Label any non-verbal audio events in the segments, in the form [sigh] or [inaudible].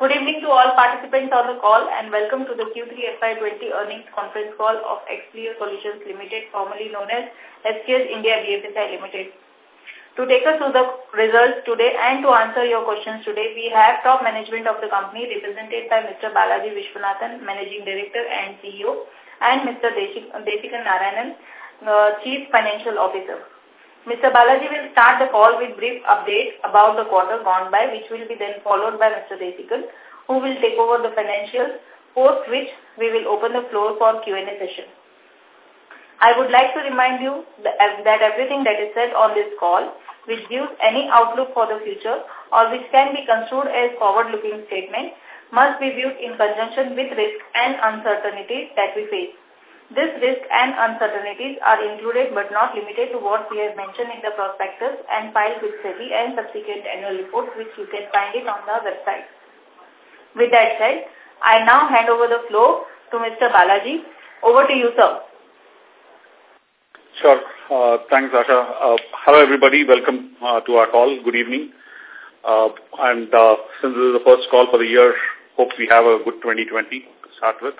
Good evening to all participants on the call and welcome to the Q3 FY20 earnings conference call of Expleo Solutions Limited, formerly known as SQS India BFSI Limited. To take us through the results today and to answer your questions today, we have top management of the company represented by Mr. Balaji Vishwanathan, Managing Director and CEO, and Mr. Desikan Narayanan, uh, Chief Financial Officer. Mr. Balaji will start the call with brief update about the quarter gone by, which will be then followed by Mr. Desikan, who will take over the financials, post which we will open the floor for Q&A session. I would like to remind you that everything that is said on this call, which gives any outlook for the future or which can be construed as forward-looking statement, must be viewed in conjunction with risks and uncertainties that we face. This risk and uncertainties are included but not limited to what we have mentioned in the prospectus and filed with SEBI and subsequent annual reports which you can find it on the website. With that said, I now hand over the floor to Mr. Balaji. Over to you, sir. Sure. Uh, thanks, Asha. Uh, hello, everybody. Welcome uh, to our call. Good evening. Uh, and uh, since this is the first call for the year, hope we have a good 2020 to start with.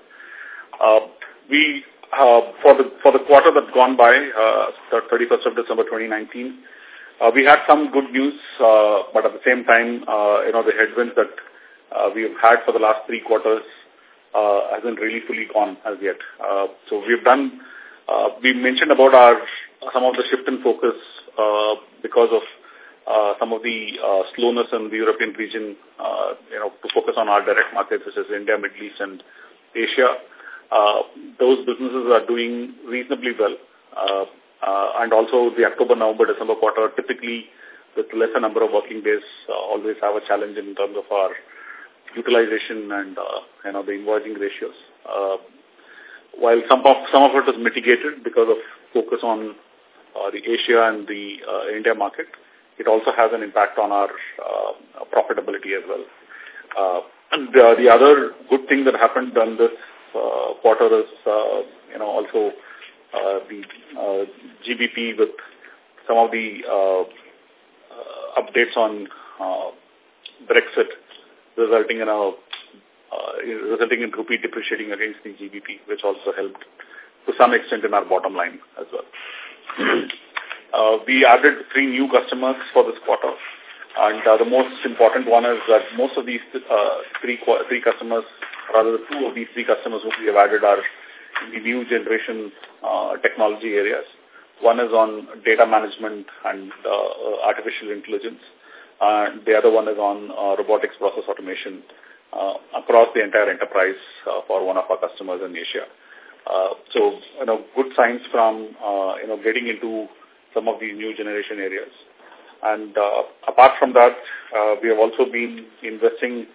Uh, we uh, for the for the quarter that's gone by, uh, the 31st of December 2019, uh, we had some good news, uh, but at the same time, uh, you know, the headwinds that uh, we have had for the last three quarters uh, hasn't really fully gone as yet. Uh, so we've done, uh, we mentioned about our some of the shift in focus uh, because of uh, some of the uh, slowness in the European region, uh, you know, to focus on our direct markets, such as India, Middle East, and Asia uh, those businesses are doing reasonably well. Uh, uh, and also the October, November, December quarter typically with lesser number of working days uh, always have a challenge in terms of our utilization and uh, you know the invoicing ratios. Uh, while some of some of it is mitigated because of focus on uh, the Asia and the uh, India market, it also has an impact on our uh, profitability as well. Uh, and uh, the other good thing that happened on this uh, quarter is, uh, you know, also uh, the uh, GBP with some of the uh, uh, updates on uh, Brexit resulting in a uh, resulting in rupee depreciating against the GBP, which also helped to some extent in our bottom line as well. [clears throat] uh, we added three new customers for this quarter. And uh, the most important one is that most of these uh, three three customers rather the two of these three customers who we have added are in the new generation uh, technology areas. One is on data management and uh, artificial intelligence. and the other one is on uh, robotics process automation uh, across the entire enterprise uh, for one of our customers in Asia. Uh, so, you know, good signs from, uh, you know, getting into some of these new generation areas. And uh, apart from that, uh, we have also been investing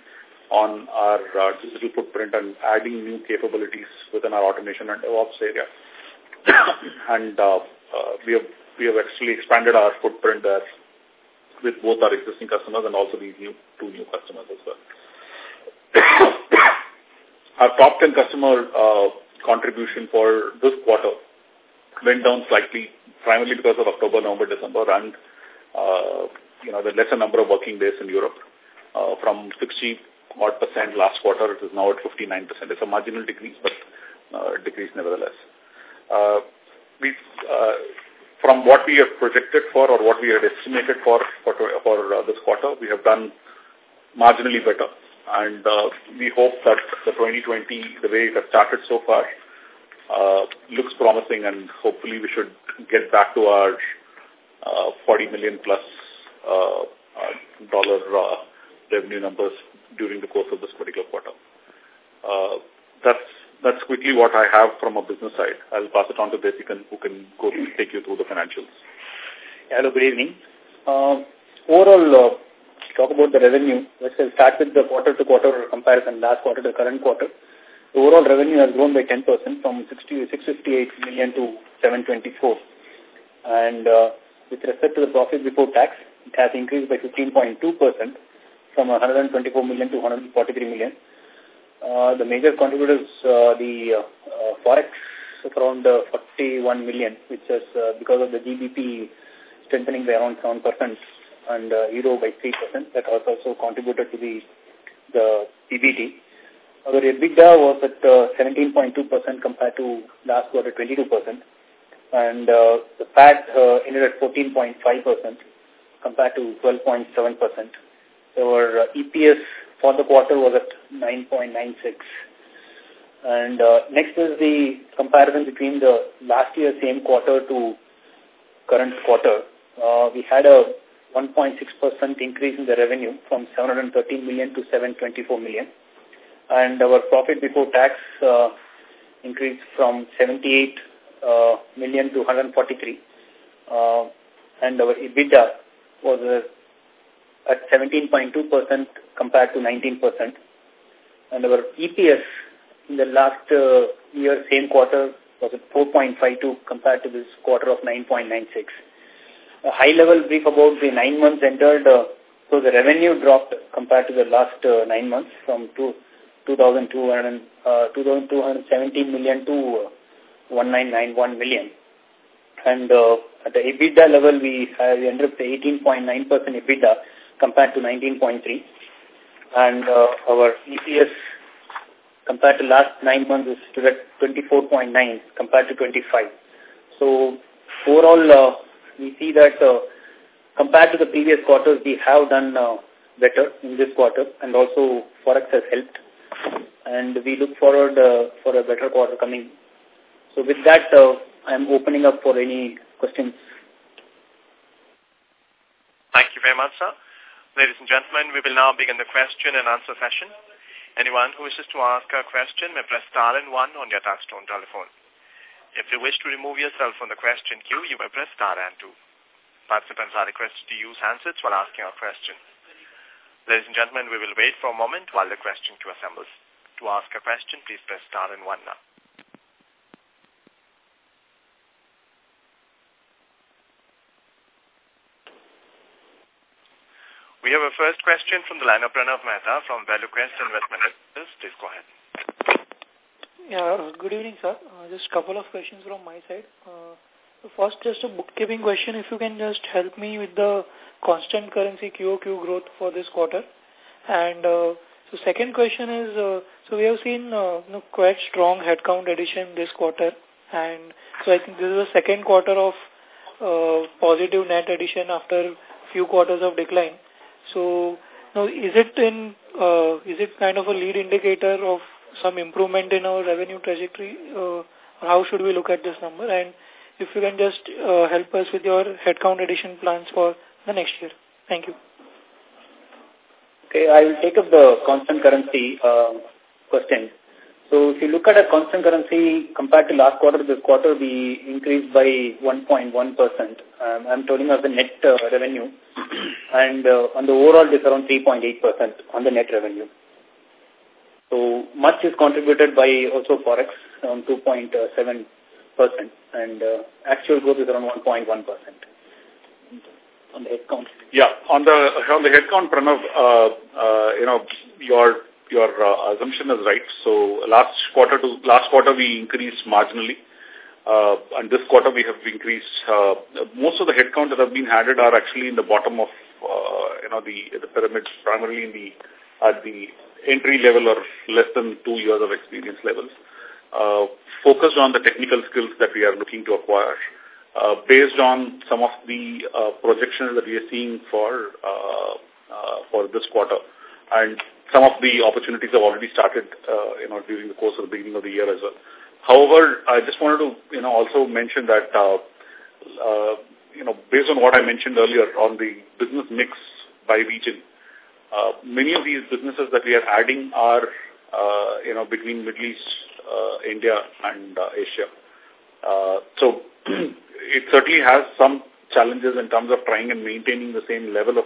on our uh, digital footprint and adding new capabilities within our automation and DevOps area. [coughs] and uh, uh, we have we have actually expanded our footprint there with both our existing customers and also these new two new customers as well. [coughs] our top 10 customer uh, contribution for this quarter went down slightly, primarily because of October, November, December, and uh, you know the lesser number of working days in Europe uh, from 60 odd percent last quarter. It is now at 59%. It's a marginal decrease, but uh, decrease nevertheless. Uh, we, uh, from what we have projected for or what we had estimated for for, for uh, this quarter, we have done marginally better. And uh, we hope that the 2020, the way it has started so far, uh, looks promising and hopefully we should get back to our uh, 40 million plus uh, dollar uh, revenue numbers during the course of this particular quarter. Uh, that's that's quickly what I have from a business side. I'll pass it on to Desikan, who can go take you through the financials. Hello, good evening. Uh, overall, uh, talk about the revenue. Let's start with the quarter-to-quarter -quarter comparison, last quarter to current quarter. The overall revenue has grown by 10% from 60, 658 million to 724. And uh, with respect to the profit before tax, it has increased by 15.2% from 124 million to 143 million. Uh, the major contributors, uh, the uh, forex around uh, 41 million, which is uh, because of the GBP strengthening by around 7% and uh, euro by 3%. That has also contributed to the the PBT. Our EBITDA was at 17.2% compared to last quarter 22%. And uh, the PAT uh, ended at 14.5% compared to 12.7%. Our uh, EPS for the quarter was at 9.96. And uh, next is the comparison between the last year same quarter to current quarter. Uh, we had a 1.6% increase in the revenue from 713 million to 724 million. And our profit before tax uh, increased from 78 uh, million to 143. Uh, and our EBITDA was at 17.2% compared to 19%. And our EPS in the last uh, year, same quarter, was at 4.52 compared to this quarter of 9.96. A high-level brief about the nine months entered, uh, so the revenue dropped compared to the last uh, nine months from two, 2,200, uh, 2,217 million to 1991 million. And uh, at the EBITDA level, we, have, we ended up 18.9% EBITDA compared to 19.3. And uh, our EPS compared to last nine months is at 24.9 compared to 25. So overall, uh, we see that uh, compared to the previous quarters, we have done uh, better in this quarter and also Forex has helped. And we look forward uh, for a better quarter coming. So with that, uh, I'm opening up for any questions. Thank you very much, sir. Ladies and gentlemen, we will now begin the question and answer session. Anyone who wishes to ask a question may press star and one on your touchtone telephone. If you wish to remove yourself from the question queue, you may press star and two. Participants are requested to use handsets while asking a question. Ladies and gentlemen, we will wait for a moment while the question queue assembles. To ask a question, please press star and one now. We have a first question from the line of Mehta from ValueQuest Investment Advisors. Please go ahead. Yeah, good evening, sir. Uh, just a couple of questions from my side. Uh, first, just a bookkeeping question. If you can just help me with the constant currency QOQ growth for this quarter. And uh, so second question is, uh, so we have seen uh, you know, quite strong headcount addition this quarter. And so I think this is the second quarter of uh, positive net addition after few quarters of decline. So, now is it in uh, is it kind of a lead indicator of some improvement in our revenue trajectory? Uh, how should we look at this number? And if you can just uh, help us with your headcount addition plans for the next year. Thank you. Okay, I will take up the constant currency uh, question. So if you look at a constant currency compared to last quarter, this quarter we increased by 1.1%. Um, I'm telling of the net uh, revenue. [clears throat] and uh, on the overall, it's around 3.8% on the net revenue. So much is contributed by also Forex, around 2.7%. And uh, actual growth is around 1.1% on the headcount. Yeah, on the on the headcount, Pranav, uh, uh, you know, your your uh, assumption is right. So last quarter to last quarter we increased marginally. Uh, and this quarter we have increased, uh, most of the headcount that have been added are actually in the bottom of, uh, you know, the, the pyramid, primarily in the, at the entry level or less than two years of experience levels, uh, focused on the technical skills that we are looking to acquire, uh, based on some of the uh, projections that we are seeing for, uh, uh, for this quarter. And some of the opportunities have already started, uh, you know, during the course of the beginning of the year as well. However, I just wanted to, you know, also mention that, uh, uh, you know, based on what I mentioned earlier on the business mix by region, uh, many of these businesses that we are adding are, uh, you know, between Middle East, uh, India and uh, Asia. Uh, so [clears throat] it certainly has some challenges in terms of trying and maintaining the same level of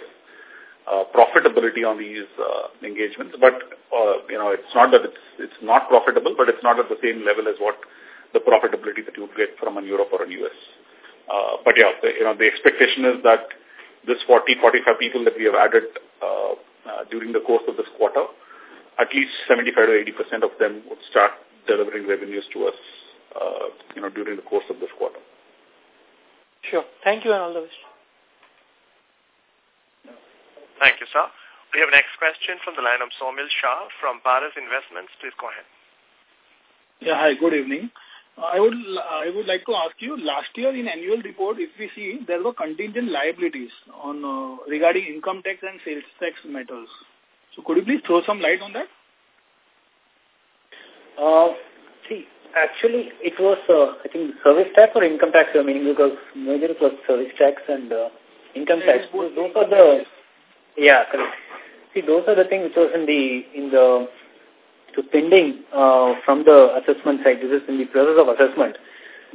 uh, profitability on these uh, engagements. But, uh, you know, it's not that it's, it's not profitable, but it's not at the same level as what the profitability that you would get from a Europe or a US. Uh, but yeah, the, you know, the expectation is that this 40, 45 people that we have added uh, uh, during the course of this quarter, at least 75 to 80% of them would start delivering revenues to us, uh, you know, during the course of this quarter. Sure. Thank you and all the best. Thank you, sir. We have next question from the line of Somil Shah from Paras Investments. Please go ahead. Yeah, hi, good evening. I would I would like to ask you, last year in annual report, if we see, there were contingent liabilities on uh, regarding income tax and sales tax matters. So could you please throw some light on that? Uh, see, actually, it was, uh, I think, service tax or income tax, I mean, because major was service tax and uh, income tax. Those, those are the, yeah, correct. See, those are the things which was in the, in the, to pending uh, from the assessment side. This is in the process of assessment.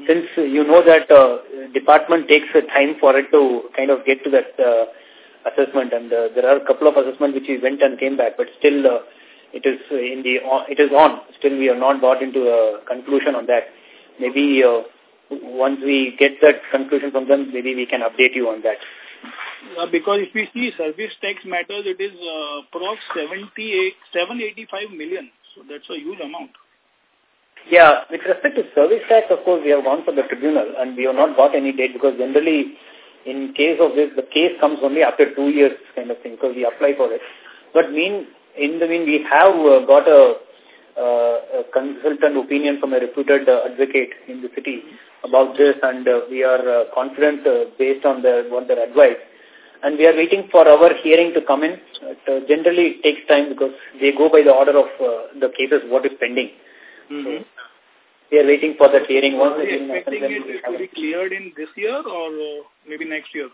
Since uh, you know that uh, department takes a time for it to kind of get to that uh, assessment, and uh, there are a couple of assessments which we went and came back, but still uh, it is in the uh, it is on. Still, we are not got into a conclusion on that. Maybe uh, once we get that conclusion from them, maybe we can update you on that. Uh, because if we see service tax matters, it is uh, approx 78, 785 million. So that's a huge amount. Yeah, with respect to service tax, of course, we have gone for the tribunal and we have not got any date because generally in case of this, the case comes only after two years kind of thing because we apply for it. But mean, in the mean, we have uh, got a, uh, a consultant opinion from a reputed uh, advocate in the city about this and uh, we are uh, confident uh, based on the, what their advice. And we are waiting for our hearing to come in. It, uh, generally, it takes time because they go by the order of uh, the cases, what is pending. Mm -hmm. so, we are waiting for that hearing. Once are you expecting it to be cleared in this year or uh, maybe next year?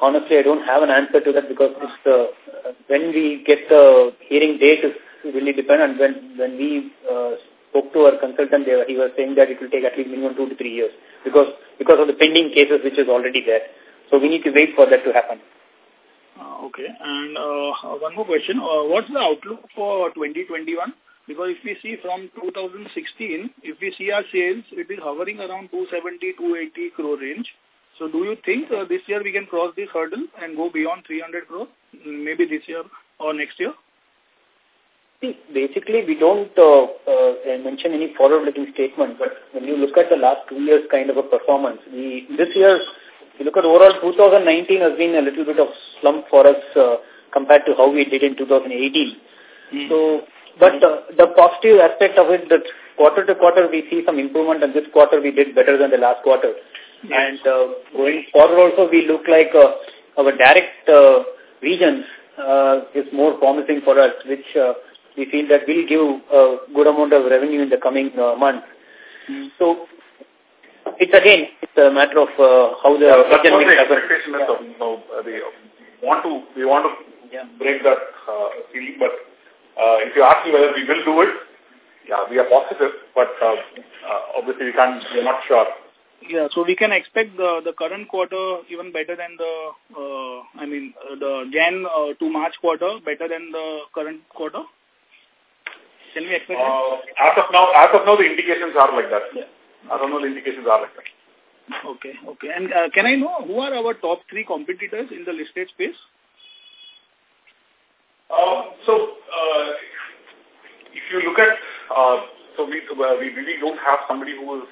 Honestly, I don't have an answer to that because it's, uh, when we get the hearing date is really dependent. When when we uh, spoke to our consultant, they, he was saying that it will take at least minimum two to three years because because of the pending cases which is already there. So we need to wait for that to happen. Uh, okay. And uh, one more question. Uh, what's the outlook for 2021? Because if we see from 2016, if we see our sales, it is hovering around 270, 280 crore range. So do you think uh, this year we can cross this hurdle and go beyond 300 crore, maybe this year or next year? See, basically, we don't uh, uh, mention any forward-looking statement, but when you look at the last two years kind of a performance, we this year, if you look at overall 2019 has been a little bit of slump for us uh, compared to how we did in 2018. Mm. So but uh, the positive aspect of it that quarter to quarter we see some improvement and this quarter we did better than the last quarter. Yes. And uh, going forward also we look like uh, our direct uh, regions uh, is more promising for us which uh, we feel that will give a good amount of revenue in the coming uh, months. Mm. So it's again, it's a matter of uh, how the yeah, that's what the expectation is. Of, you know, they want to, we want to yeah. break that uh, ceiling, but uh, if you ask me whether we will do it, yeah, we are positive, but uh, uh, obviously we can't, we're not sure. Yeah, so we can expect the the current quarter even better than the, uh, I mean, uh, the Jan uh, to March quarter better than the current quarter. Can we expect uh, As of now, as of now, the indications are like that. Yeah. Now, the indications are like that. Okay, okay. And uh, can I know who are our top three competitors in the listed space? Uh, so, uh, if you look at, uh, so we, uh, we really don't have somebody who is,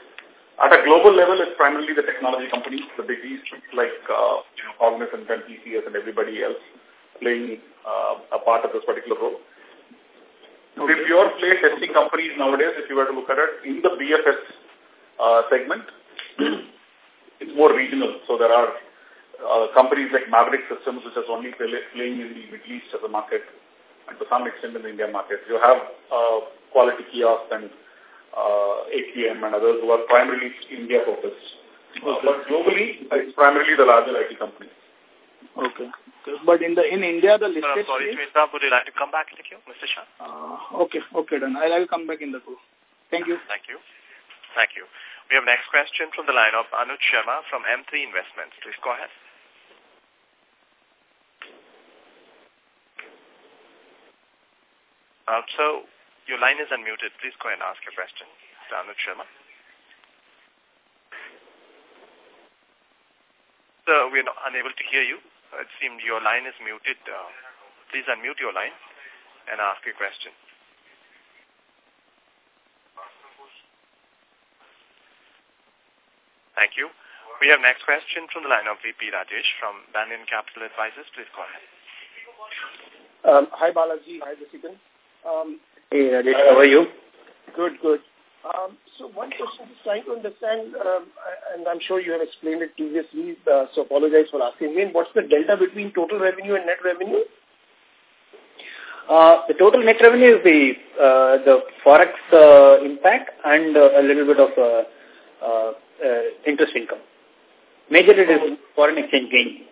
at a global level, it's primarily the technology companies, the biggies like uh, you know, Cognizant and TCS and everybody else playing uh, a part of this particular role. Okay. The pure play testing companies nowadays, if you were to look at it, in the BFS uh, segment, [clears throat] it's more regional. So there are uh, companies like Maverick Systems, which is only play, playing in the Middle East as a market, and to some extent in the India market. You have uh, Quality kiosks and uh, ATM and others who are primarily India-focused. Uh, okay. Uh, but globally, it's primarily the larger IT companies. Okay. But in the in India, the listed... Uh, sorry, Mr. would you like to come back in the queue, Mr. Shah? Uh, okay, okay, then. I'll, I'll come back in the queue. Thank you. Thank you. Thank you. We have next question from the line of Anuj Sharma from M3 Investments. Please go ahead. Uh, so, your line is unmuted. Please go ahead and ask your question. Mr. Anuj Sharma. Sir, we are unable to hear you. It seems your line is muted. Uh, please unmute your line and ask your question. Thank you. We have next question from the line of VP Rajesh from Banyan Capital Advisors. Please go ahead. Um, hi, Balaji. Hi, Jessica. Um, hey, Rajesh. How are you? Good, good. Um, so one question is trying to understand, um, and I'm sure you have explained it previously, uh, so apologize for asking again, what's the delta between total revenue and net revenue? Uh, the total net revenue is the uh, the forex uh, impact and uh, a little bit of uh, uh, uh, interest income. Major it is foreign exchange gain.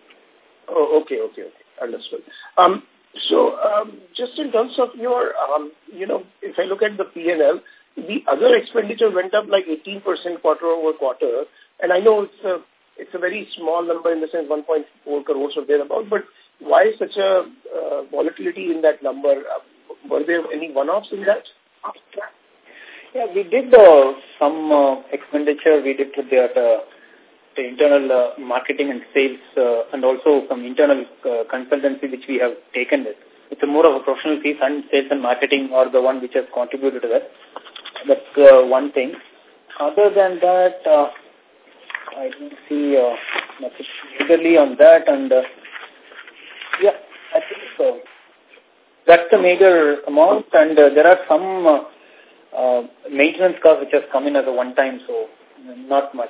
Oh, okay, okay, okay. Understood. Um, so, um, just in terms of your, um, you know, if I look at the P&L, the other expenditure went up like 18% quarter over quarter, and I know it's a it's a very small number in the sense 1.4 crores or thereabout, but why such a uh, volatility in that number? Uh, were there any one-offs in that? Yeah, we did uh, some uh, expenditure. We did the, uh, the internal uh, marketing and sales uh, and also some internal uh, consultancy which we have taken it. It's a more of a professional fees and sales and marketing are the one which has contributed to that. That's uh, one thing. Other than that, uh, I don't see uh, nothing majorly on that and uh, yeah, I think so. That's the major amount, and uh, there are some uh, uh, maintenance costs which has come in as a one-time, so not much.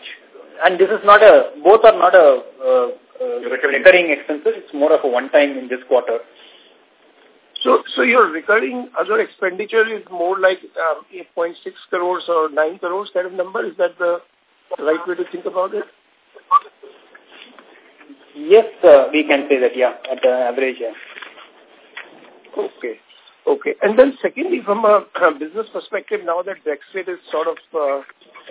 And this is not a, both are not a uh, uh, recurring. recurring expenses, it's more of a one-time in this quarter. So, so your recurring other expenditure is more like um, 8.6 crores or 9 crores kind of number? Is that the right way to think about it? Yes, uh, we can say that, yeah, at the average, yeah. Okay. Okay. And then secondly, from a business perspective, now that Brexit is sort of uh,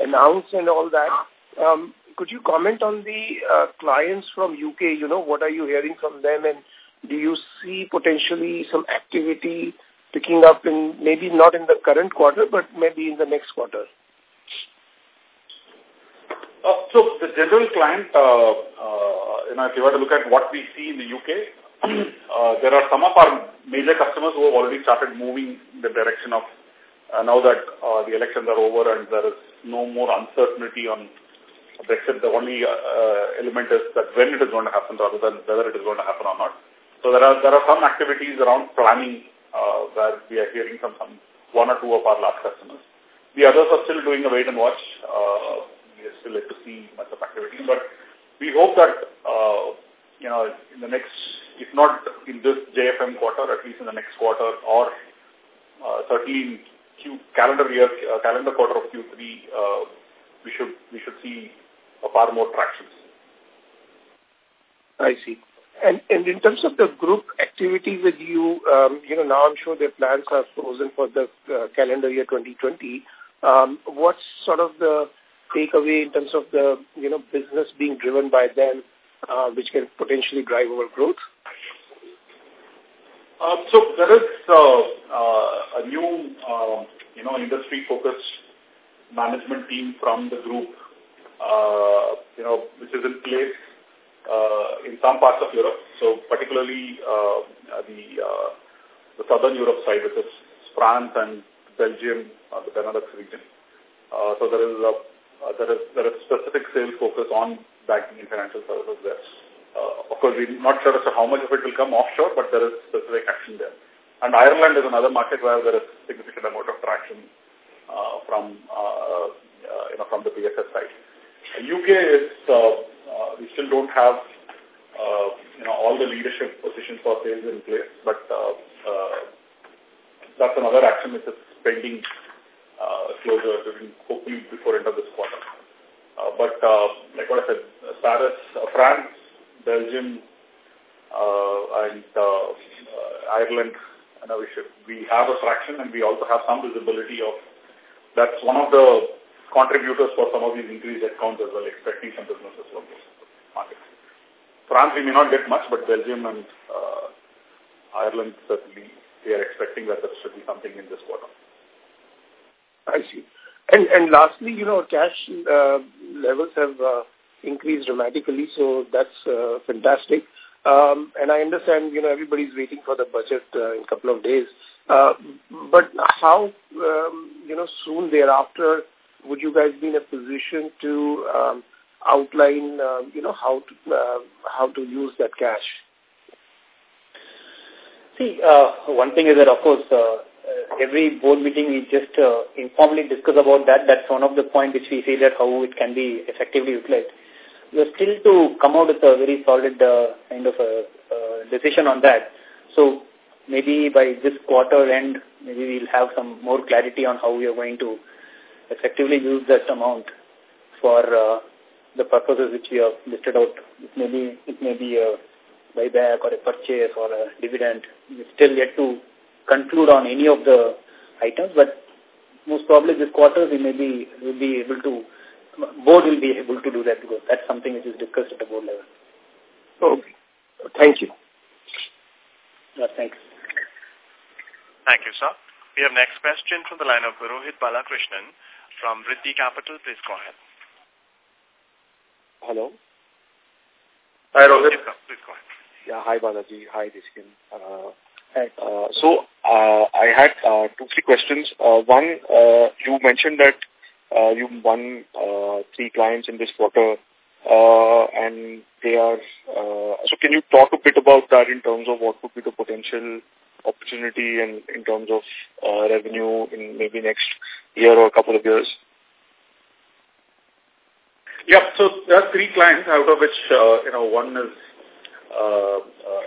announced and all that, um, could you comment on the uh, clients from UK? You know, what are you hearing from them and do you see potentially some activity picking up in maybe not in the current quarter, but maybe in the next quarter? Uh, so the general client, uh, uh, you know, if you were to look at what we see in the UK, uh, there are some of our major customers who have already started moving in the direction of uh, now that uh, the elections are over and there is no more uncertainty on Brexit. The only uh, uh, element is that when it is going to happen rather than whether it is going to happen or not. So there are there are some activities around planning uh, where we are hearing from some one or two of our large customers. The others are still doing a wait and watch. Uh, we are still yet to see much of activity, but we hope that uh, you know in the next, if not in this JFM quarter, at least in the next quarter, or uh, certainly in Q calendar year uh, calendar quarter of Q3, uh, we should we should see a far more traction. I see. And, and in terms of the group activity with you, um, you know, now I'm sure their plans are frozen for the uh, calendar year 2020. Um, what's sort of the takeaway in terms of the, you know, business being driven by them, uh, which can potentially drive our growth? Uh, so there is uh, uh, a new, uh, you know, industry-focused management team from the group, uh, you know, which is in place uh, in some parts of Europe. So particularly uh, the uh, the southern Europe side, which is France and Belgium, uh, the Benelux region. Uh, so there is a uh, there is there is specific sales focus on banking and financial services there. Uh, of course, we're not sure as to how much of it will come offshore, but there is specific action there. And Ireland is another market where there is significant amount of traction uh, from uh, uh, you know from the BSS side. UK is uh, uh, we still don't have, uh, you know, all the leadership positions for sales in place, but uh, uh, that's another action which is pending uh, closure hopefully before end of this quarter. Uh, but uh, like what I said, Paris, uh, France, Belgium, uh, and uh, uh, Ireland, you we should we have a fraction, and we also have some visibility of that's one of the contributors for some of these increased accounts as well, expecting some businesses from those markets. France, we may not get much, but Belgium and uh, Ireland, certainly, we are expecting that there should be something in this quarter. I see. And, and lastly, you know, cash uh, levels have uh, increased dramatically, so that's uh, fantastic. Um, and I understand, you know, everybody's waiting for the budget uh, in a couple of days. Uh, but how, um, you know, soon thereafter would you guys be in a position to um, outline, uh, you know, how to uh, how to use that cash? See, uh, one thing is that, of course, uh, every board meeting we just uh, informally discuss about that. That's one of the points which we see that how it can be effectively utilized. We are still to come out with a very solid uh, kind of a decision on that. So maybe by this quarter end, maybe we'll have some more clarity on how we are going to effectively use that amount for uh, the purposes which we have listed out. It may be, it may be a buyback or a purchase or a dividend. We're still yet to conclude on any of the items, but most probably this quarter we may be, will be able to, board will be able to do that because that's something which is discussed at the board level. Okay. Thank you. Yeah, thanks. Thank you, sir. We have next question from the line of Rohit Balakrishnan from Vriddhi Capital. Please go ahead. Hello. Hi, Rohit. Yes. Please go ahead. Yeah, hi Balaji. Hi, Desikan. Uh, uh, so, uh, I had uh, two, three questions. Uh, one, uh, you mentioned that uh, you won uh, three clients in this quarter, uh, and they are... Uh, so can you talk a bit about that in terms of what would be the potential opportunity and in terms of uh, revenue in maybe next year or a couple of years? Yep. So there are three clients, out of which, uh, you know, one is, uh, uh,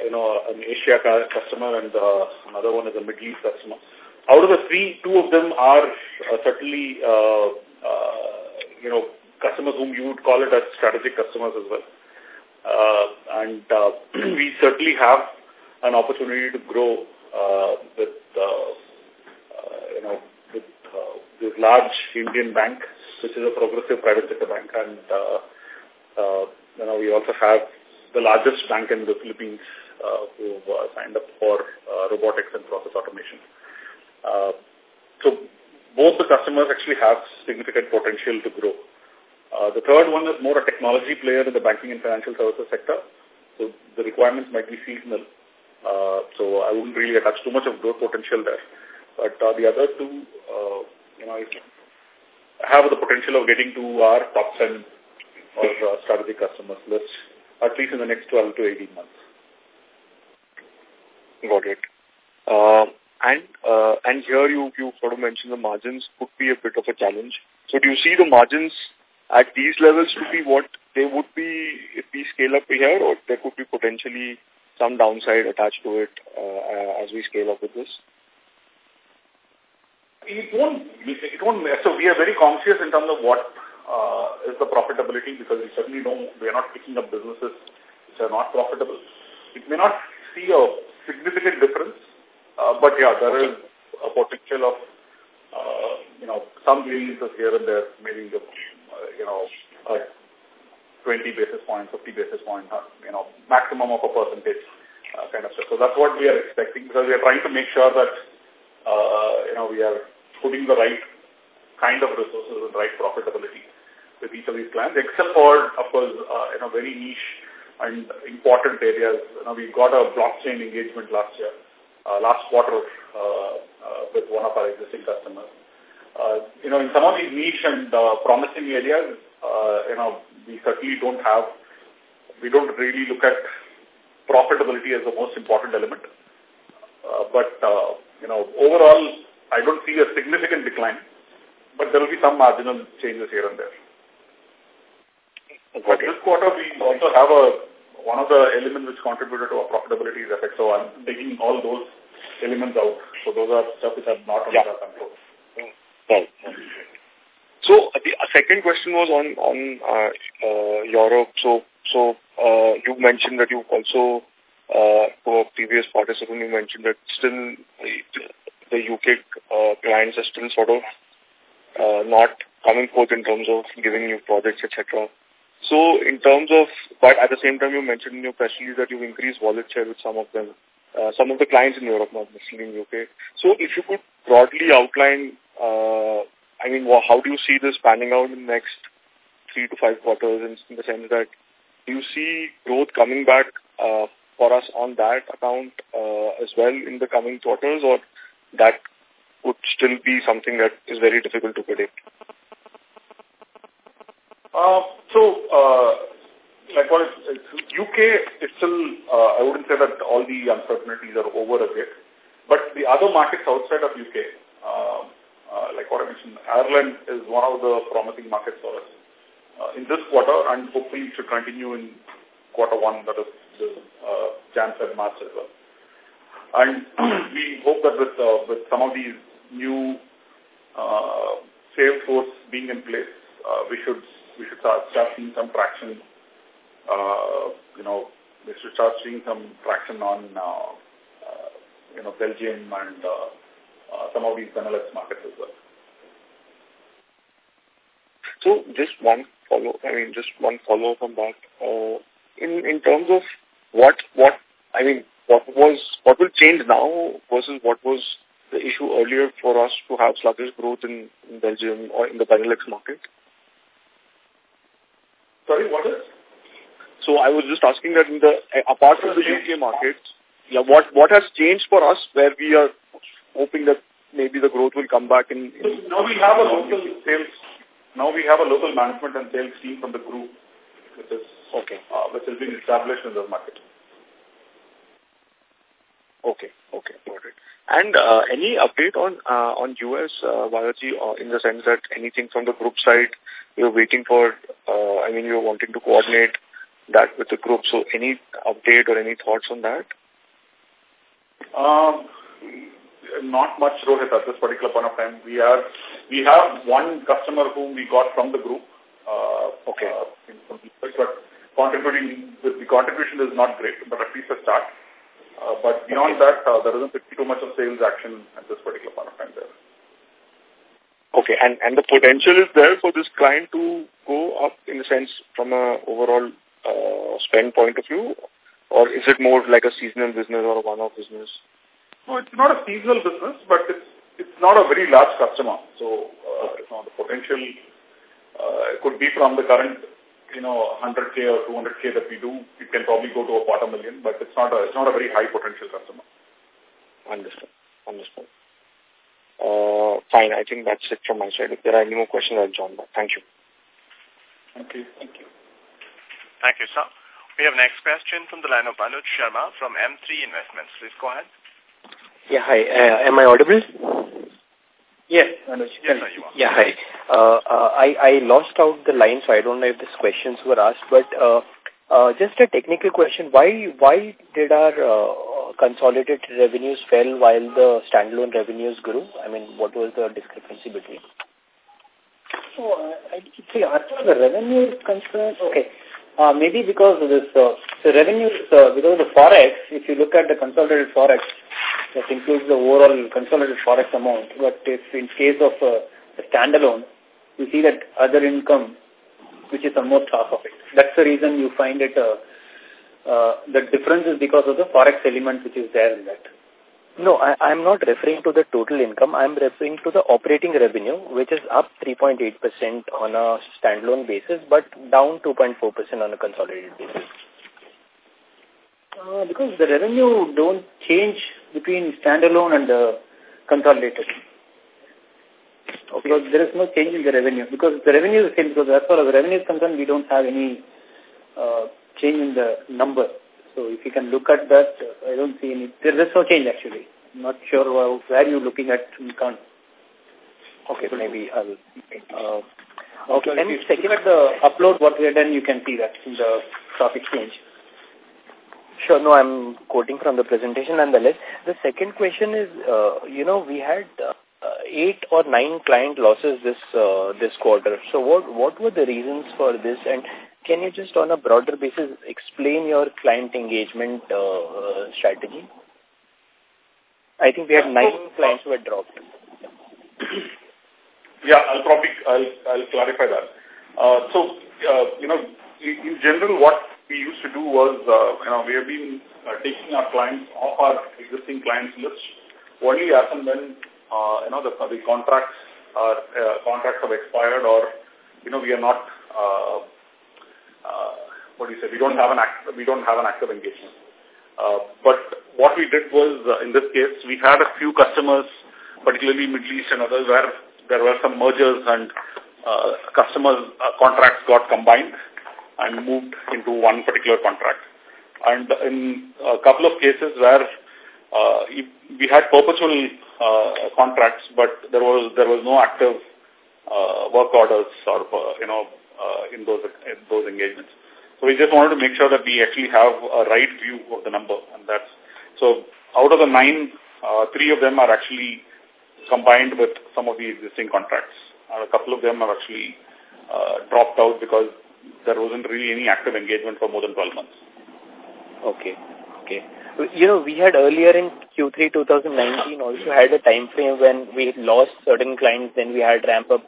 you know, an Asia customer and uh, another one is a Middle East customer. Out of the three, two of them are uh, certainly, uh, you know, customers whom you would call it as strategic customers as well. Uh, and uh, [clears throat] we certainly have an opportunity to grow uh, with, uh, uh, you know, with uh, this large Indian bank, which is a progressive private sector bank. And, uh, uh, you know, we also have the largest bank in the Philippines uh, who uh, signed up for uh, robotics and process automation. Uh, so both the customers actually have significant potential to grow. Uh, the third one is more a technology player in the banking and financial services sector. So the requirements might be seasonal. Uh, so I wouldn't really attach too much of growth potential there. But uh, the other two, uh, you know, have the potential of getting to our top 10 or uh, strategic customers list, at least in the next 12 to 18 months. Got it. Uh, and uh, and here you, you sort of mentioned the margins could be a bit of a challenge. So do you see the margins at these levels to be what they would be if we scale up here or there could be potentially some downside attached to it uh, as we scale up with this? It won't, it won't, so we are very conscious in terms of what uh, is the profitability because we certainly don't, we are not picking up businesses which are not profitable. It may not see a significant difference, uh, but yeah, there is a potential of, uh, you know, some variances here and there, maybe, the, uh, you know, uh, 20 basis points, 50 basis points, uh, you know, maximum of a percentage uh, kind of stuff. So that's what we are expecting because we are trying to make sure that, uh, you know, we are putting the right kind of resources and right profitability with each of these clients, except for, of course, uh, you know, very niche and important areas. You know, we got a blockchain engagement last year, last quarter uh, uh, with one of our existing customers. Uh, you know, in some of these niche and uh, promising areas, uh, you know, we certainly don't have, we don't really look at profitability as the most important element. Uh, but, uh, you know, overall, I don't see a significant decline, but there will be some marginal changes here and there. Okay. But this quarter, we also have a one of the elements which contributed to our profitability is FX. So I'm taking all those elements out. So those are stuff which are not under yeah. our control. Right. So the second question was on on uh, uh, Europe. So so uh, you mentioned that you also uh, for previous participant you mentioned that still the UK uh, clients are still sort of uh, not coming forth in terms of giving new projects, etc. So in terms of, but at the same time you mentioned in your press release that you've increased wallet share with some of them, uh, some of the clients in Europe, not necessarily in UK. So if you could broadly outline, uh, I mean, how do you see this panning out in the next three to five quarters in, in the sense that do you see growth coming back uh, for us on that account uh, as well in the coming quarters or that would still be something that is very difficult to predict? Uh, so, uh, like UK is still, uh, I wouldn't say that all the uncertainties are over a bit, but the other markets outside of UK, uh, uh, like what I mentioned, Ireland is one of the promising markets for us uh, in this quarter and hopefully it should continue in quarter one, that is the uh, Jan, Feb, March as well. And [clears throat] we hope that with, uh, with some of these new uh, sales force being in place, uh, we should we should start, start seeing some traction. Uh, you know, we should start seeing some traction on uh, uh, you know Belgium and uh, uh, some of these Benelux markets as well. So just one follow, I mean, just one follow up on that. Uh, in in terms of what what I mean, what was what will change now versus what was the issue earlier for us to have sluggish growth in, in Belgium or in the Benelux market? Sorry, what is? So I was just asking that in the apart from the UK market, yeah, what what has changed for us where we are hoping that maybe the growth will come back in, in now we have a local sales now we have a local management and sales team from the group which is okay uh, which has been established in the market okay okay got it and uh, any update on uh, on US uh, Balaji uh, in the sense that anything from the group side you're waiting for uh, I mean you're wanting to coordinate that with the group so any update or any thoughts on that um not much, Rohit, at this particular point of time. We are we have one customer whom we got from the group. Uh, okay. Uh, but contributing, the contribution is not great, but at least a start. Uh, but beyond okay. that, uh, there isn't too much of sales action at this particular point of time there. Okay, and, and the potential is there for this client to go up in a sense from a overall uh, spend point of view, or is it more like a seasonal business or a one-off business? No, it's not a seasonal business, but it's it's not a very large customer. So, uh, you know, the potential uh, could be from the current, you know, 100k or 200k that we do. It can probably go to a quarter million, but it's not a it's not a very high potential customer. Understood. Understood. Uh, fine. I think that's it from my side. If there are any more questions, I'll join back. Thank you. Thank you. Thank you. Thank you, sir. We have next question from the line of Anuj Sharma from M3 Investments. Please go ahead. Yeah, hi. Uh, am I audible? Yes, Anuj. Yes, sir. Yeah, hi. Uh, uh, I, I lost out the line, so I don't know if these questions were asked, but uh, uh, just a technical question. Why why did our uh, consolidated revenues fell while the standalone revenues grew? I mean, what was the discrepancy between? So, I see, as far as the revenue is concerned, okay, uh, maybe because of this, uh, the revenues, uh, because of the forex, if you look at the consolidated forex, that includes the overall consolidated forex amount. But if in case of uh, a standalone, you see that other income, which is almost half of it. That's the reason you find it, uh, uh, the difference is because of the forex element which is there in that. No, I, I'm not referring to the total income. I'm referring to the operating revenue, which is up 3.8% on a standalone basis, but down 2.4% on a consolidated basis. Uh, because the revenue don't change between standalone and uh, consolidated. Okay. Because there is no change in the revenue. Because the revenue is the same. Because as far as the revenue is concerned, we don't have any uh, change in the number. So if you can look at that, I don't see any, there is no change actually. I'm not sure where, where you're looking at you can't. Okay, so maybe I'll, uh, okay, and if you second at the upload what we have done, you can see that in the stock exchange. Sure, no, I'm quoting from the presentation nonetheless. The second question is, uh, you know, we had uh, eight or nine client losses this uh, this quarter. So what what were the reasons for this and can you just on a broader basis explain your client engagement uh, strategy? I think we had nine clients who had dropped. Yeah, I'll probably I'll, I'll clarify that. Uh, so, uh, you know, in general, what we used to do was, uh, you know, we have been uh, taking our clients off our existing clients list only as and when, uh, you know, the, the contracts are uh, contracts have expired or, you know, we are not uh, uh, what do you say, we don't have an act, we don't have an active engagement. Uh, but what we did was, uh, in this case, we had a few customers, particularly Middle East and others, where there were some mergers and uh, customers' uh, contracts got combined. And moved into one particular contract. And in a couple of cases where uh, we had perpetual uh, contracts, but there was there was no active uh, work orders or uh, you know uh, in those in those engagements. So we just wanted to make sure that we actually have a right view of the number, and that's so. Out of the nine, uh, three of them are actually combined with some of the existing contracts. And a couple of them are actually uh, dropped out because there wasn't really any active engagement for more than 12 months. Okay. Okay. You know, we had earlier in Q3 2019 also had a time frame when we lost certain clients, then we had ramp up.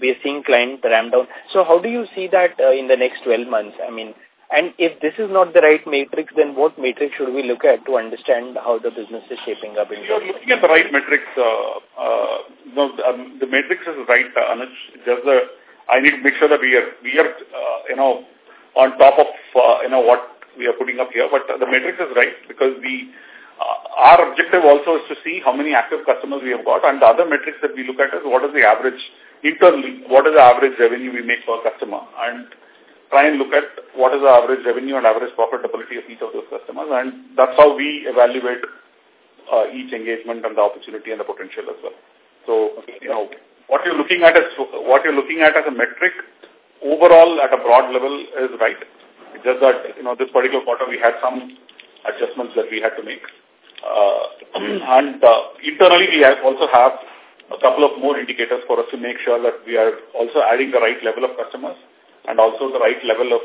We are seeing client ramp down. So how do you see that uh, in the next 12 months? I mean, and if this is not the right matrix, then what matrix should we look at to understand how the business is shaping up? In You're looking at the right metrics. Uh, uh, no, um, the matrix is right, uh, Anuj. Just the, I need to make sure that we are, we are, uh, you know, on top of, uh, you know, what we are putting up here. But the matrix is right because the, uh, our objective also is to see how many active customers we have got. And the other metrics that we look at is what is the average, internally, what is the average revenue we make per customer. And try and look at what is the average revenue and average profitability of each of those customers. And that's how we evaluate uh, each engagement and the opportunity and the potential as well. So, you know, what you're looking at is what you're looking at as a metric overall at a broad level is right. It's just that, you know, this particular quarter we had some adjustments that we had to make. Uh, [clears throat] and uh, internally we have also have a couple of more indicators for us to make sure that we are also adding the right level of customers and also the right level of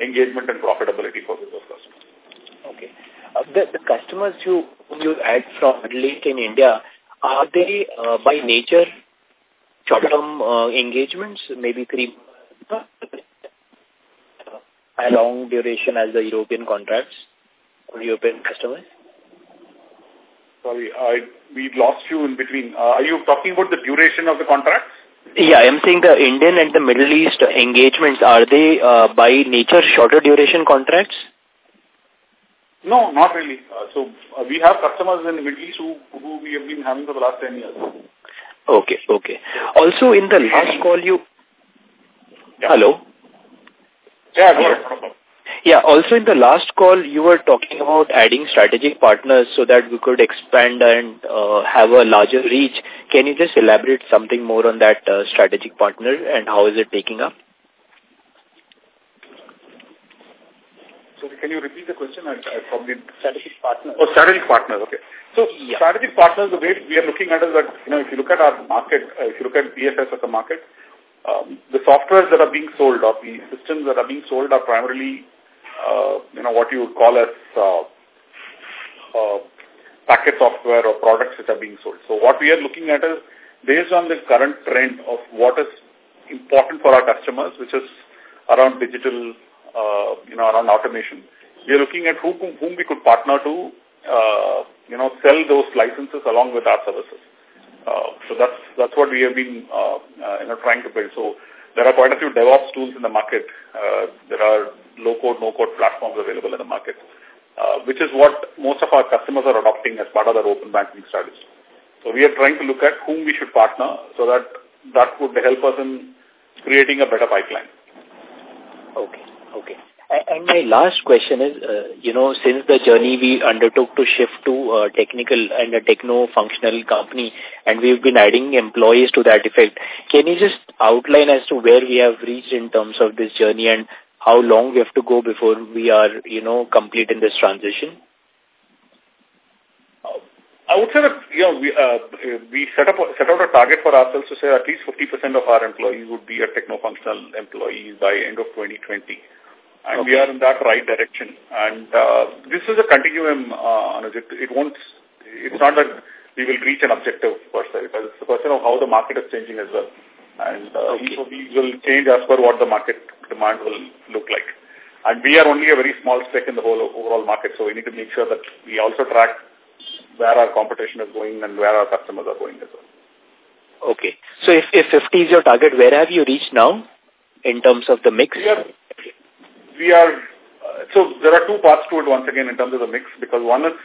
engagement and profitability for those customers. Okay. Uh, the, the customers you you add from East in India, are they uh, by nature short-term uh, engagements, maybe three a long duration as the European contracts or European customers? Sorry, I, we lost you in between. Uh, are you talking about the duration of the contracts? Yeah, I'm saying the Indian and the Middle East engagements, are they uh, by nature shorter duration contracts? No, not really. Uh, so uh, we have customers in the Middle East who, who we have been having for the last 10 years. Okay, okay. Also in the last call you... Yeah. Hello? Yeah, go ahead. Yeah, also in the last call, you were talking about adding strategic partners so that we could expand and uh, have a larger reach. Can you just elaborate something more on that uh, strategic partner and how is it taking up? So can you repeat the question? I, I probably... Strategic partners. Oh, strategic partners, okay. So Yeah. strategic partners, the way we are looking at is that, you know, if you look at our market, uh, if you look at BFS as a market, um, the softwares that are being sold or the systems that are being sold are primarily uh, you know, what you would call as uh, uh, packet software or products that are being sold. So what we are looking at is based on the current trend of what is important for our customers, which is around digital, uh, you know, around automation. We are looking at who, whom we could partner to, uh, you know, sell those licenses along with our services. Uh, so that's that's what we have been, uh, uh, you know, trying to build. So there are quite a few DevOps tools in the market. Uh, there are low-code, no-code platforms available in the market, uh, which is what most of our customers are adopting as part of their open banking strategy. So we are trying to look at whom we should partner so that that would help us in creating a better pipeline. Okay, okay. And my last question is, uh, you know, since the journey we undertook to shift to a technical and a techno-functional company, and we've been adding employees to that effect, can you just outline as to where we have reached in terms of this journey and how long we have to go before we are, you know, complete in this transition? I would say that, you know, we, uh, we set, up, set out a target for ourselves to say at least 50% of our employees would be a techno-functional employees by end of 2020. And okay. we are in that right direction. And uh, this is a continuum, uh, it, it won't, it's not that we will reach an objective per se, but it's a question of how the market is changing as well. And uh, okay. we will change as per what the market demand will look like. And we are only a very small speck in the whole overall market, so we need to make sure that we also track where our competition is going and where our customers are going as well. Okay. So if, if 50 is your target, where have you reached now in terms of the mix? We are, we are uh, so there are two parts to it once again in terms of the mix because one is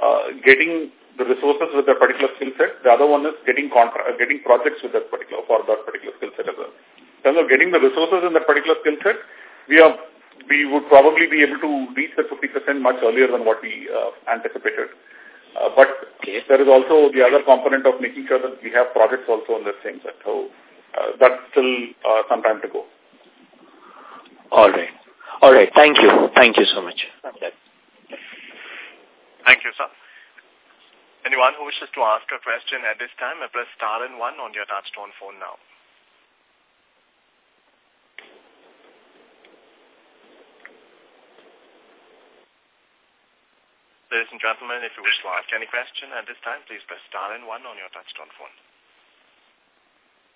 uh, getting the resources with that particular skill set. The other one is getting contra getting projects with that particular, for that particular skill set as well. In terms of getting the resources in that particular skill set, we are we would probably be able to reach the 50% much earlier than what we uh, anticipated. Uh, but okay. there is also the other component of making sure that we have projects also on the same set. So uh, that's still uh, some time to go. All right. All right. Thank you. Thank you so much. Thank you, sir. Anyone who wishes to ask a question at this time, press star and one on your touchtone phone now. Ladies and gentlemen, if you wish to ask any question at this time, please press star and one on your touchtone phone.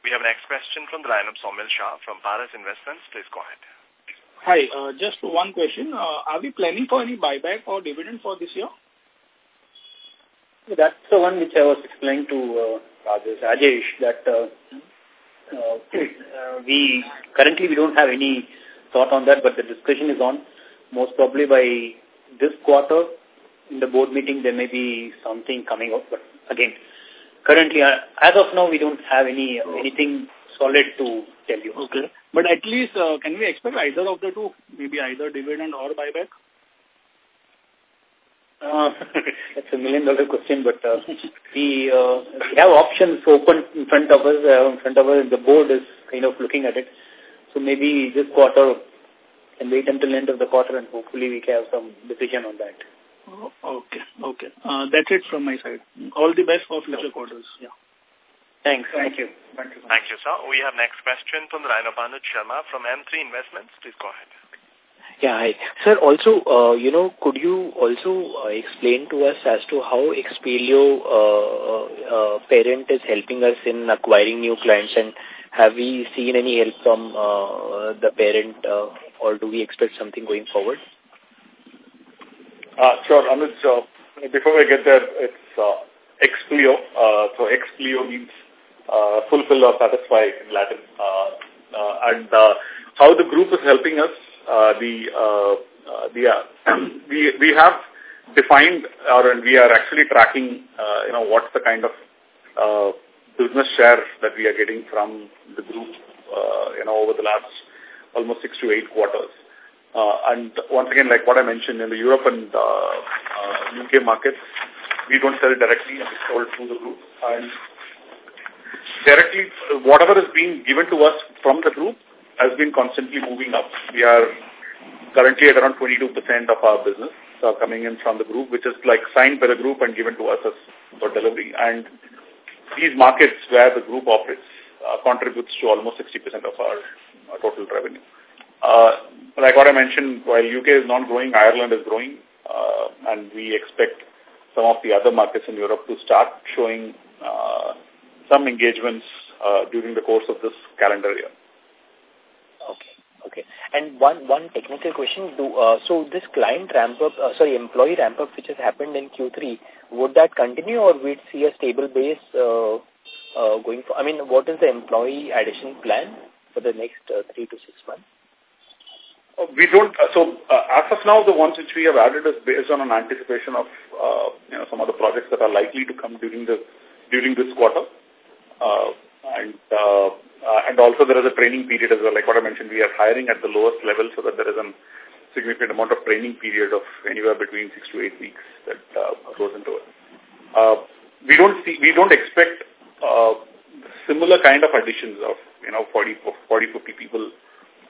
We have next question from the line of Somil Shah from Paras Investments. Please go ahead. Hi, uh, just one question. Uh, are we planning for any buyback or dividend for this year? That's the one which I was explaining to uh, Rajesh, that uh, uh, uh, we currently we don't have any thought on that, but the discussion is on. Most probably by this quarter, in the board meeting, there may be something coming up. But again, currently, uh, as of now, we don't have any anything solid to tell you. Okay. But at least, uh, can we expect either of the two, maybe either dividend or buyback? Uh, [laughs] that's a million dollar question, but uh, we, uh, we have options open in front of us. Uh, in front of us, the board is kind of looking at it. So maybe this quarter can wait until end of the quarter, and hopefully we can have some decision on that. Oh, okay, okay. Uh, that's it from my side. All the best for future quarters. Yeah. Thanks. Thank you. Thank you. Thank you, sir. We have next question from the line of Anuj Sharma from M3 Investments. Please go ahead. Yeah, hi. Sir, also, uh, you know, could you also uh, explain to us as to how Expelio uh, uh, parent is helping us in acquiring new clients and have we seen any help from uh, the parent uh, or do we expect something going forward? Uh, sure, Anuj. Uh, before we get there, it's uh, Expleo. Uh, so Expleo means uh, fulfill or satisfy in Latin. Uh, uh, and uh, how the group is helping us, uh, the uh, uh, the uh, [clears throat] we we have defined or and we are actually tracking, uh, you know, what's the kind of uh, business share that we are getting from the group, uh, you know, over the last almost six to eight quarters. Uh, and once again, like what I mentioned, in the Europe and uh, uh, UK markets, we don't sell directly it's sold through the group. And directly, whatever is being given to us from the group has been constantly moving up. We are currently at around 22% of our business uh, coming in from the group, which is like signed by the group and given to us as for delivery. And these markets where the group operates uh, contributes to almost 60% of our, our total revenue. Uh, like what I mentioned, while UK is not growing, Ireland is growing, uh, and we expect some of the other markets in Europe to start showing uh, some engagements uh, during the course of this calendar year. Okay. Okay. And one one technical question: Do uh, so this client ramp up, uh, sorry, employee ramp up, which has happened in Q3, would that continue, or we'd see a stable base uh, uh, going for? I mean, what is the employee addition plan for the next uh, three to six months? Uh, we don't, uh, so uh, as of now, the ones which we have added is based on an anticipation of, uh, you know, some of the projects that are likely to come during the, during this quarter. Uh, and, uh, uh, and also there is a training period as well. Like what I mentioned, we are hiring at the lowest level so that there is a significant amount of training period of anywhere between six to eight weeks that uh, goes into it. Uh, we don't see, we don't expect, uh, similar kind of additions of, you know, 40, 40, 50 people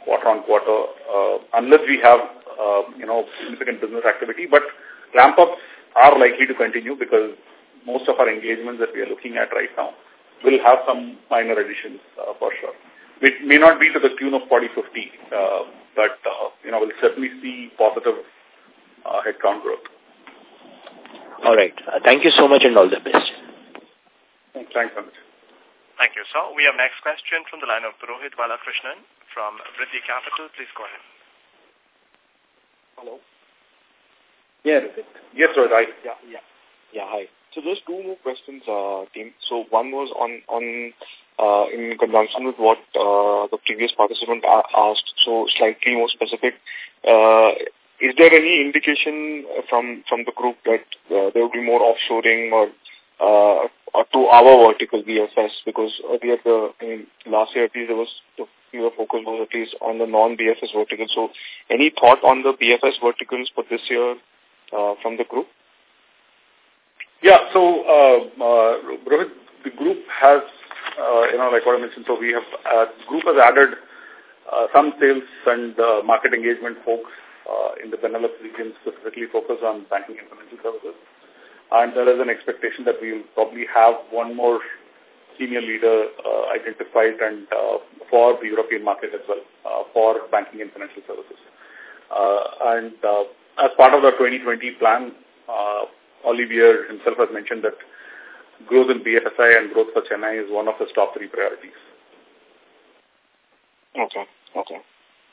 quarter on quarter, uh, unless we have, uh, you know, significant business activity. But ramp-ups are likely to continue because most of our engagements that we are looking at right now will have some minor additions uh, for sure. It may not be to the tune of 40, 50, uh, but, uh, you know, we'll certainly see positive uh, headcount growth. All right. Uh, thank you so much and all the best. Thanks, Thanks so much. Thank you, sir. We have next question from the line of Rohit Balakrishnan from Vriddhi Capital. Please go ahead. Hello? Yeah, Yes, Rohit. Hi. Yeah, yeah. Yeah, hi. So just two more questions, uh, team. So one was on, on uh, in conjunction with what uh, the previous participant asked, so slightly more specific. Uh, is there any indication from from the group that uh, there will be more offshoring or uh, uh, to our vertical BFS? Because earlier, the, last year at least there was the your focus was at least on the non-BFS vertical. So any thought on the BFS verticals for this year uh, from the group? Yeah, so uh, uh, Rohit, the group has, uh, you know, like what mentioned, so we have, uh, group has added uh, some sales and uh, market engagement folks uh, in the Benelux region specifically focused on banking and financial services. And there is an expectation that we will probably have one more senior leader uh, identified and uh, for the European market as well, uh, for banking and financial services. Uh, and uh, as part of the 2020 plan, uh, Olivier himself has mentioned that growth in BFSI and growth for Chennai is one of his top three priorities. Okay, okay.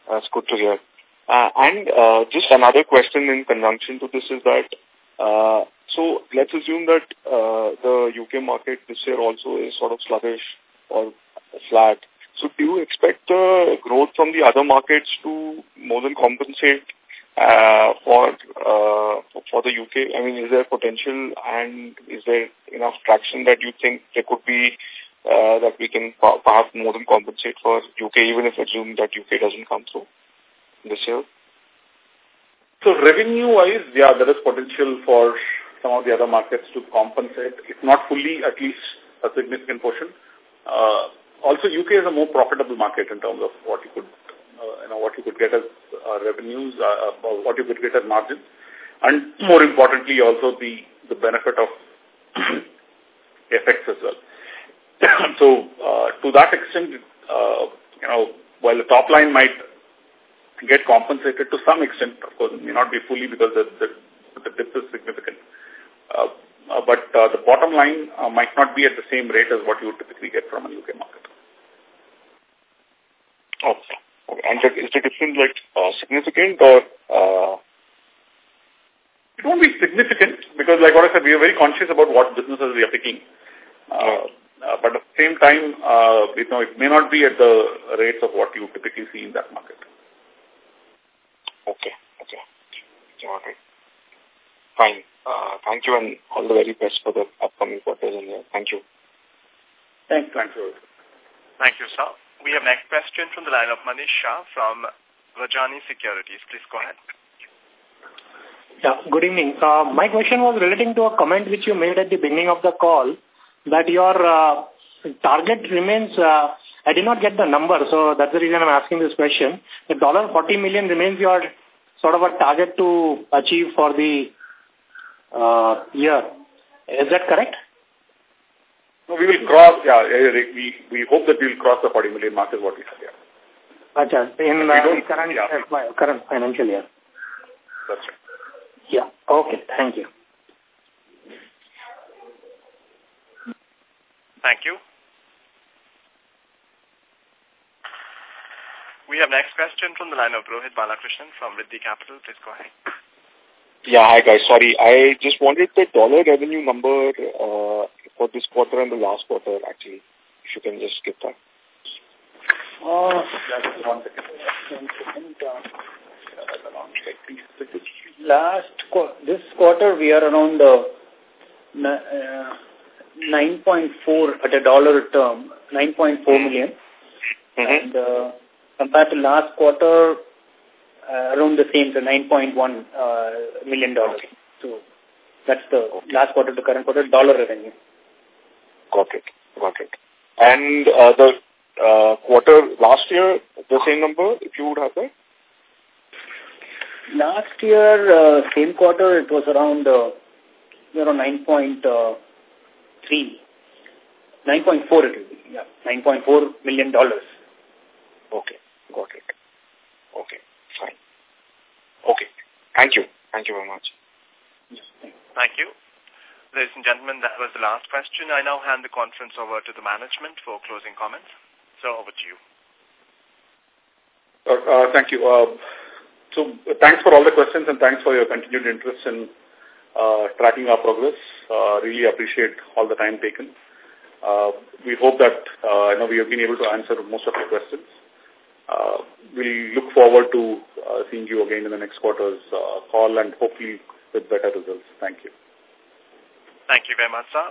That's good to hear. Uh, and uh, just another question in conjunction to this is that, uh, so let's assume that uh, the UK market this year also is sort of sluggish or flat. So do you expect the growth from the other markets to more than compensate uh, for uh, for the UK? I mean, is there potential and is there enough traction that you think there could be uh, that we can perhaps more than compensate for UK, even if assume that UK doesn't come through this year? So revenue-wise, yeah, there is potential for some of the other markets to compensate, if not fully, at least a significant portion. Uh, also, UK is a more profitable market in terms of what you could uh, you know, what you could get as uh, revenues, uh, uh what you could get as margins, and more importantly, also the, the benefit of [coughs] FX as well. [coughs] so, uh, to that extent, uh, you know, while the top line might get compensated to some extent, of course, it may not be fully because the, the, the dip is significant. Uh, uh, but uh, the bottom line uh, might not be at the same rate as what you would typically get from a UK market. Okay. Okay. And is the difference like uh, significant or? Uh... It won't be significant because, like what I said, we are very conscious about what businesses we are picking. Uh, uh, but at the same time, uh, you know, it may not be at the rates of what you typically see in that market. Okay. Okay. Okay. Fine. Uh, thank you and all the very best for the upcoming quarters in here. Thank you. Thanks. Thanks, Rohit. Thank you, sir. We have next question from the line of Manish Shah from Rajani Securities. Please go ahead. Yeah, good evening. Uh, my question was relating to a comment which you made at the beginning of the call that your uh, target remains, uh, I did not get the number, so that's the reason I'm asking this question. The dollar 40 million remains your sort of a target to achieve for the uh, year. Is that correct? No, we will cross, yeah, we, we hope that we will cross the 40 million mark is what we said, yeah. Achha, in uh, current, yeah. uh, current financial year. That's right. Yeah, okay, thank you. Thank you. We have next question from the line of Rohit Balakrishnan from Riddhi Capital. Please go ahead. Yeah, hi guys. Sorry, I just wanted the dollar revenue number uh, for this quarter and the last quarter, actually. If you can just give that. Uh, one second. Last qu this quarter, we are around uh, uh, 9.4 at a dollar term, 9.4 million. million. Mm -hmm. And uh, compared to last quarter, uh, around the same, so 9.1 uh, million dollars. Okay. So that's the last quarter to current quarter dollar revenue. Got it. Got it. And uh, the uh, quarter last year, the same number, if you would have that? Last year, uh, same quarter, it was around, uh, you know, 9.3. 9.4 it will be, yeah. 9.4 million dollars. Okay, got it. Okay, fine. Okay, thank you. Thank you very much. Yes, thank you. Thank you. Ladies and gentlemen, that was the last question. I now hand the conference over to the management for closing comments. So over to you. Uh, uh, thank you. Uh, so thanks for all the questions and thanks for your continued interest in uh, tracking our progress. Uh, really appreciate all the time taken. Uh, we hope that uh, you know, we have been able to answer most of your questions. Uh, we look forward to uh, seeing you again in the next quarter's uh, call and hopefully with better results. Thank you. Thank you very much, sir.